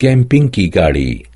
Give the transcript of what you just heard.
キャンピングキーリー